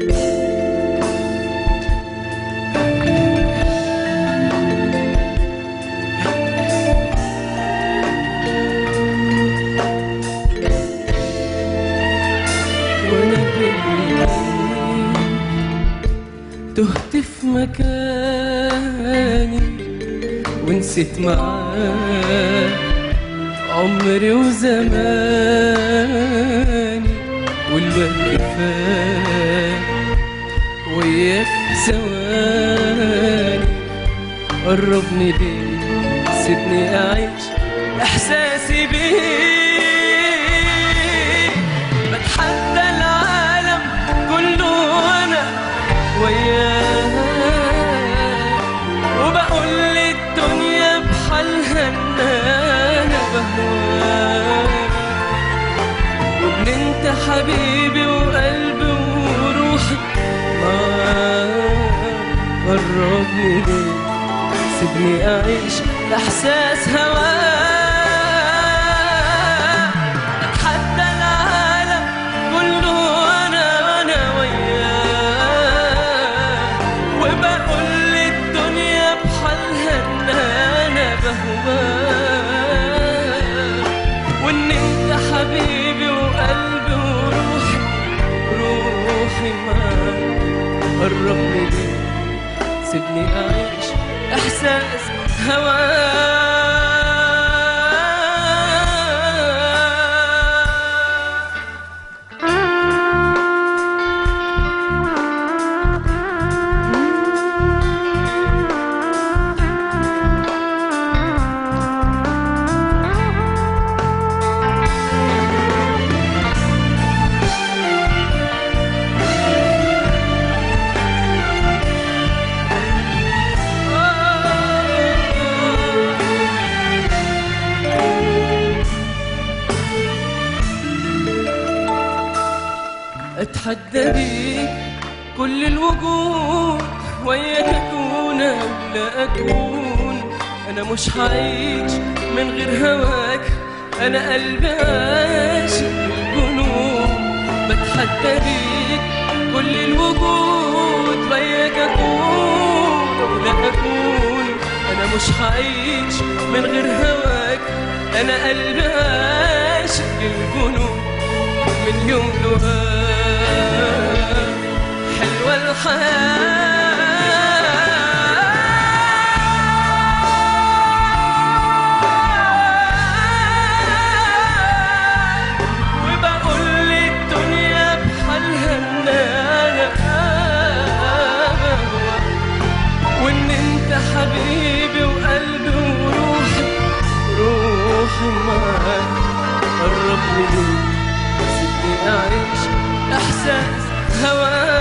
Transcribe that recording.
تهت في مكاني ونسيت معاه عمري وزماني والوقت فات. وياك ثواني قربني ليه؟ سيبني أعيش إحساسي بيه. بتحدى العالم كله وأنا وياه وبقول للدنيا بحالها إن أنا بهواك. وان أنت حبيبي ليه سيبني أعيش احساس هواك أتحدى العالم كله أنا وأنا وياك. وبقول للدنيا بحالها إن أنا بهواك. وإن أنت حبيبي وقلبي وروحي روحي قربني سيبني أعيش أحساس هواك أتحدى بيك كل الوجود وياك أكون أو لا أكون. أنا مش هعيش من غير هواك أنا قلبي عاشق الجنون بتحدى بيك كل الوجود وياك أكون أو لا أكون. أنا مش هعيش من غير هواك أنا قلبي عاشق الجنون من يوم لقاك حبيبي وقلبي وروحي روحي معاك قربني ليك سيبني أعيش احساس هواك